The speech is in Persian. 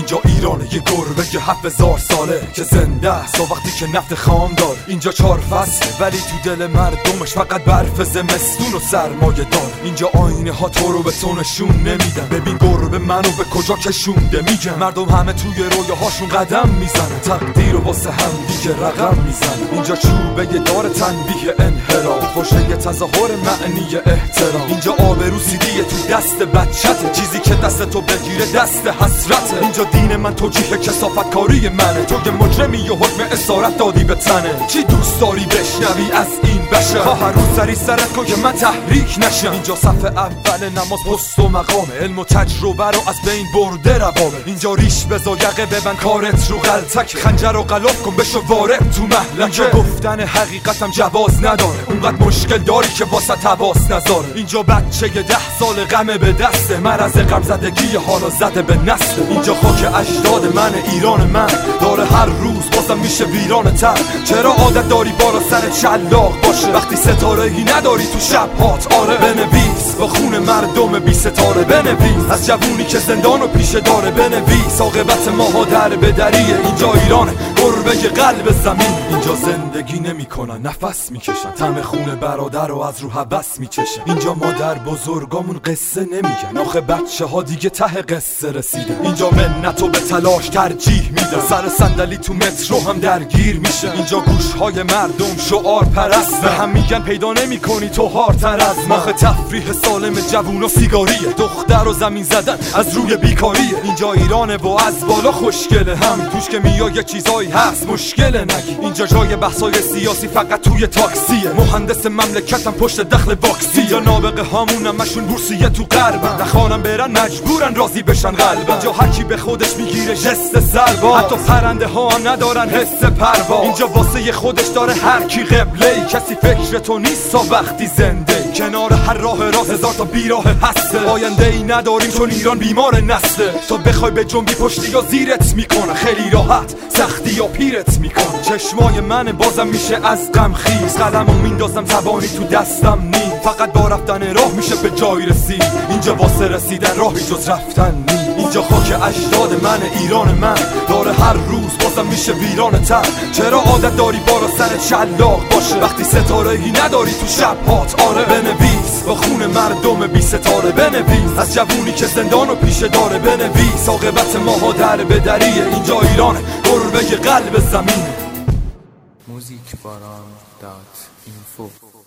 اینجا ایرانه یه گربه یه هفت هزار ساله که زنده است. وقتی که نفت خام دار اینجا چهار فصل. ولی تو دل مردمش فقط برف زمستون و سرمایه دار. اینجا آینه ها تو رو به تو نشون نمیدن. ببین گربه منو به کجا کشونده میگن. مردم همه توی رویاهاشون قدم می‌زنن. تقدیر و واسه هم دیگه رقم می‌زنن. اینجا چوبه دار تنبیه انحراف. فشه تظاهر معنی احترام. اینجا آبرو سیدیه تو دست بچته. چیزی که دست تو بگیره دست حسرته. اینجا دین من توجیه کسافت کاری منه. تو یه مجرمی و حکم اسارت دادی به تنه. چی دوست داری بشنوی از این بشه ها هر روز سری سرت که من تحریک نشم. اینجا صف اول نماز پست و مقام علم و تجربه رو از بین برده روابه اینجا ریش بزا یقه ببن کارت رو غلطک. خنجر رو غلاف کن. بشو وارد تو محلکه. اینجا گفتن حقیقتم جواز نداره. اونقدر مشکل داری که واسه تباس نذاره. اینجا بچه ده سال غمه به دسته. مرز غم زدگی حالا زده به نسل اینجا خاک اجداد من ایران من. داره هر روز بازم میشه ویران تر. چرا عادت داری بالا سر چلاق باشه؟ وقتی ستاره ای نداری تو شب هات. آره بنویس با خون مردم بی ستاره. بنویس از جوونی که زندان و پیشه داره. بنویس عاقبت ماها در به دریه. اینجا ایرانه گربه قلب زمین. اینجا زندگی نمی‌کنن نفس می‌کشن. تم خون برادر رو از رو حبس میچشن. اینجا مادر بزرگامون قصه نمیگن. آخه بچه ها دیگه ته قصه رسیدن. اینجا منت به تلاش ترجیح میدن. سر صندلی تو مترو هم درگیر میشه. اینجا گوش های مردم شعار پرست. به هم میگن پیدا نمی‌کنی تو هارتر از مخ تفریح سالم جوون و سیگاریه. دختر و زمین زدن از روی بیکاریه. اینجا ایرانه و از بالا خوشگله هم. توش که میای چیزایی هست. مشکل نگی اینجا جای بحثای سیاسی فقط توی تاکسیه. مهندس مملکتم پشت دخل واکسی یا نابغه هامون مشون بورسیه تو غربن نخوانم برن مجبورن راضی بشن قلبن اینجا هرکی به خودش می‌گیره جست سربا حتی پرنده ها ندارن حس پروا. اینجا واسه خودش داره هر کی قبله ای. کسی فکر تو نیست تا وقتی زنده کنار هر راه راست هزار تا بیراه هسته آینده ای نداریم چون ایران بیمار نسته. تا بخوای به جنبی پشتی یا زیرت می‌کنه. خیلی راحت سختی یا پیرت می‌کنه چشمای من بازم میشه از غم خیز. قلمو میندازم زبانی تو دستم نی فقط با رفتن راه میشه به جای رسید. اینجا واسه رسیدن راهی جز رفتن نی اینجا خاک اجداد من ایران من. هر روز بازم میشه ویران تر چرا عادت داری بالا سر چلاق باشه؟ وقتی ستاره ای نداری تو شب هات. آره بنویس. با خون مردم بی ستاره بنویس. از جوونی که زندان و پیشه داره بنویس. عاقبت ماها در به اینجا ایرانه گربه قلب زمین موزیک باران دات اینفو.